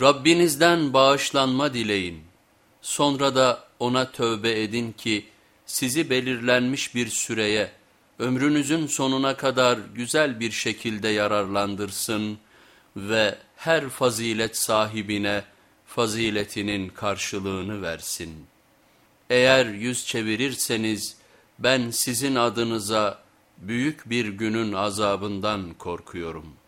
Rabbinizden bağışlanma dileyin. Sonra da ona tövbe edin ki sizi belirlenmiş bir süreye, ömrünüzün sonuna kadar güzel bir şekilde yararlandırsın ve her fazilet sahibine faziletinin karşılığını versin. Eğer yüz çevirirseniz ben sizin adınıza büyük bir günün azabından korkuyorum.''